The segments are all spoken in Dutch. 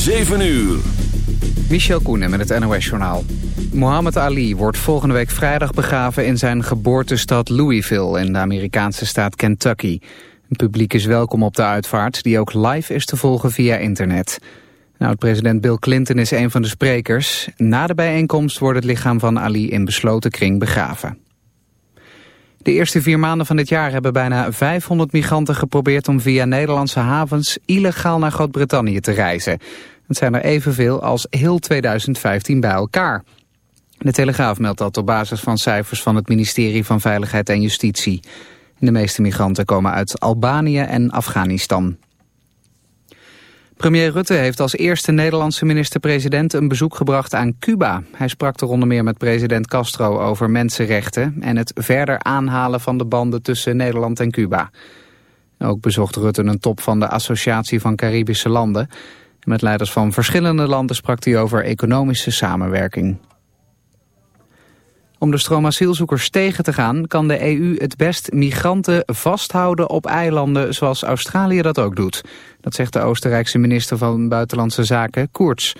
7 uur. Michel Koenen met het NOS-journaal. Muhammad Ali wordt volgende week vrijdag begraven in zijn geboortestad Louisville in de Amerikaanse staat Kentucky. Het publiek is welkom op de uitvaart die ook live is te volgen via internet. Nou, president Bill Clinton is een van de sprekers. Na de bijeenkomst wordt het lichaam van Ali in besloten kring begraven. De eerste vier maanden van dit jaar hebben bijna 500 migranten geprobeerd om via Nederlandse havens illegaal naar Groot-Brittannië te reizen. Het zijn er evenveel als heel 2015 bij elkaar. De Telegraaf meldt dat op basis van cijfers van het ministerie van Veiligheid en Justitie. De meeste migranten komen uit Albanië en Afghanistan. Premier Rutte heeft als eerste Nederlandse minister-president een bezoek gebracht aan Cuba. Hij sprak er onder meer met president Castro over mensenrechten en het verder aanhalen van de banden tussen Nederland en Cuba. Ook bezocht Rutte een top van de Associatie van Caribische Landen. Met leiders van verschillende landen sprak hij over economische samenwerking. Om de stroom asielzoekers tegen te gaan kan de EU het best migranten vasthouden op eilanden zoals Australië dat ook doet. Dat zegt de Oostenrijkse minister van Buitenlandse Zaken, Koerts.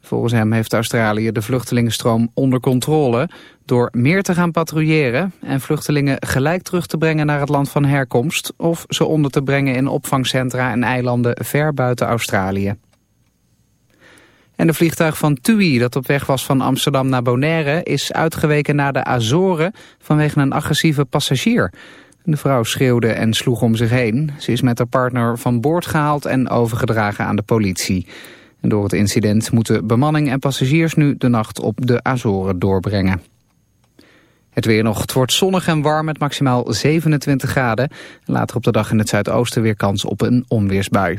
Volgens hem heeft Australië de vluchtelingenstroom onder controle door meer te gaan patrouilleren en vluchtelingen gelijk terug te brengen naar het land van herkomst of ze onder te brengen in opvangcentra en eilanden ver buiten Australië. En de vliegtuig van TUI dat op weg was van Amsterdam naar Bonaire is uitgeweken naar de Azoren vanwege een agressieve passagier. De vrouw schreeuwde en sloeg om zich heen. Ze is met haar partner van boord gehaald en overgedragen aan de politie. En door het incident moeten bemanning en passagiers nu de nacht op de Azoren doorbrengen. Het weer nog. Het wordt zonnig en warm met maximaal 27 graden. Later op de dag in het zuidoosten weer kans op een onweersbui.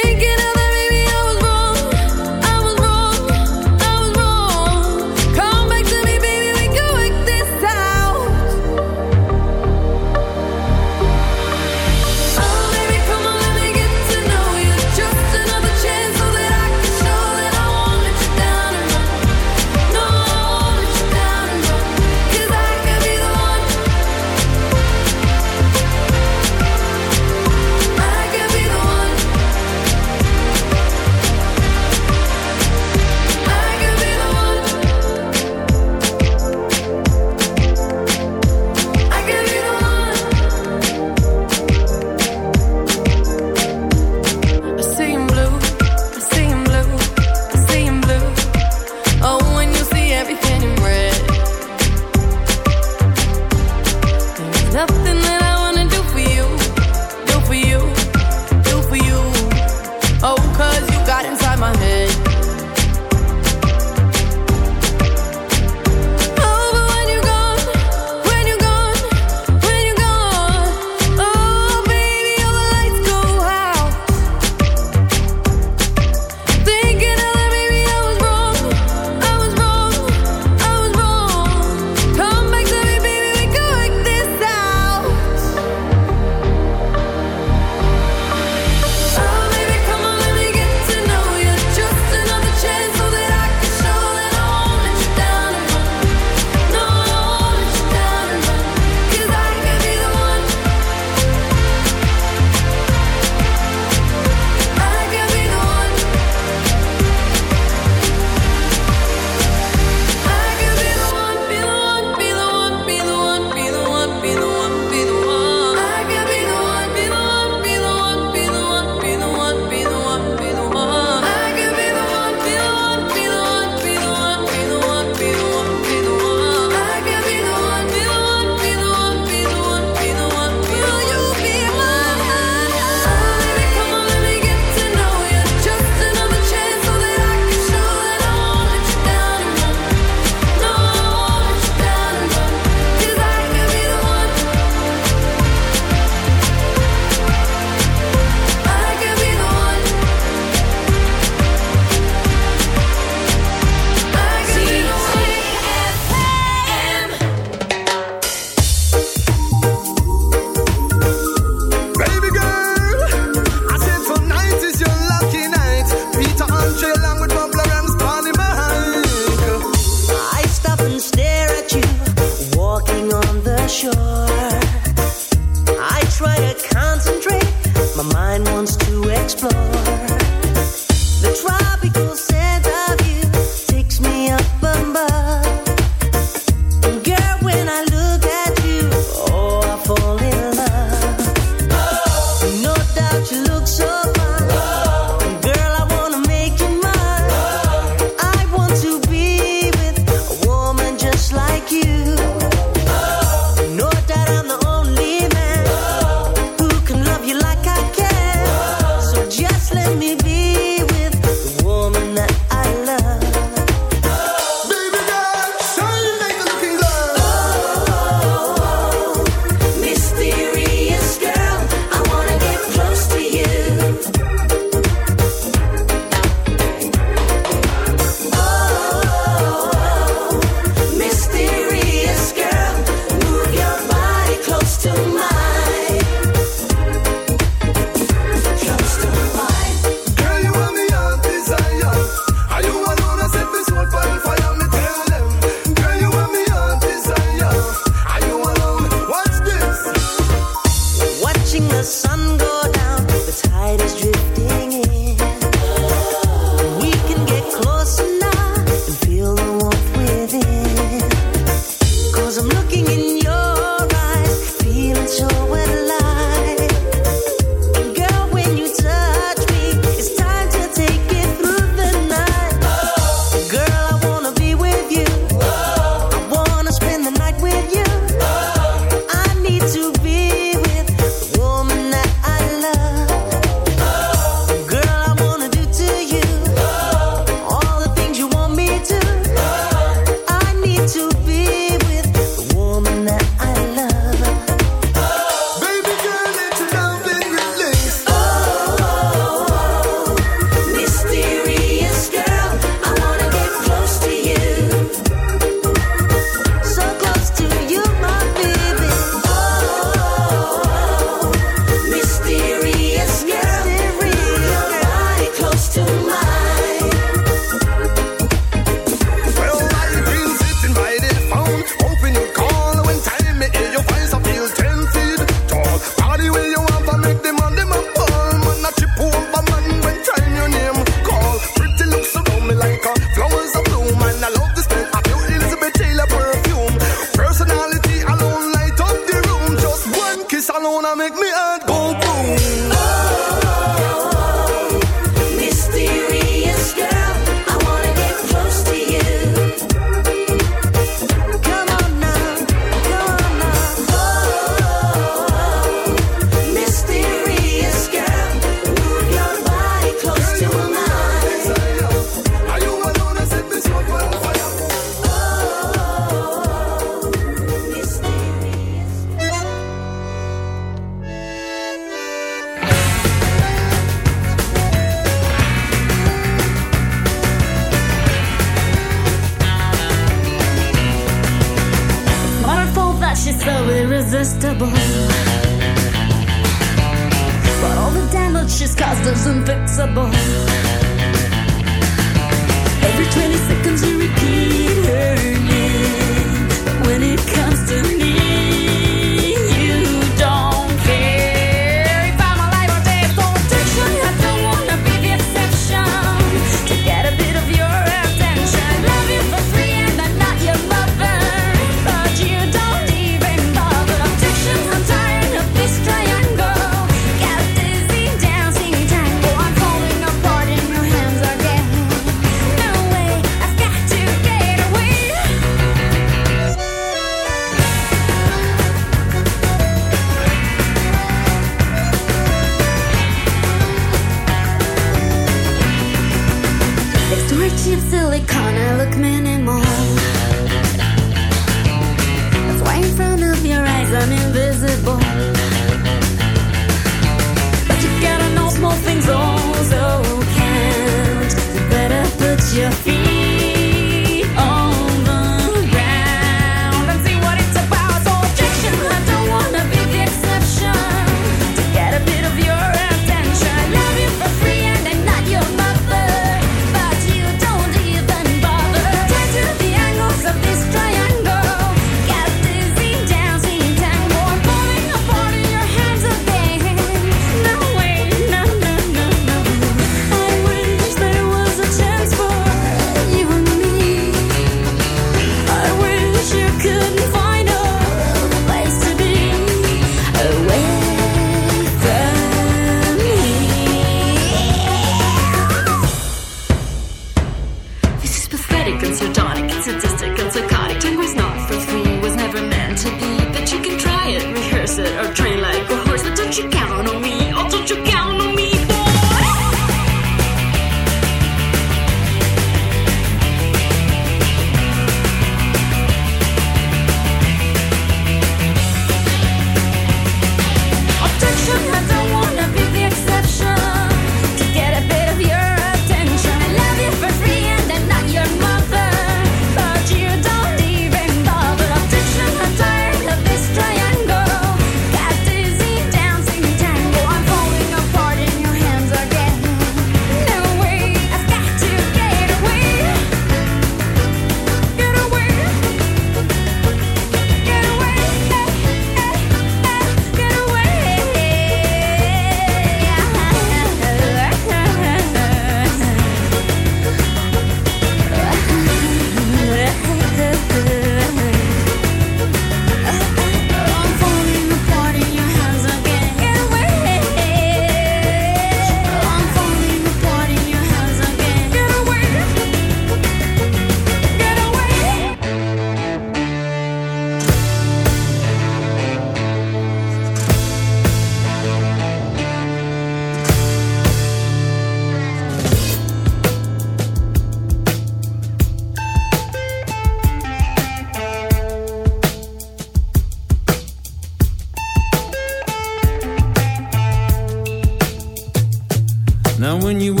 when you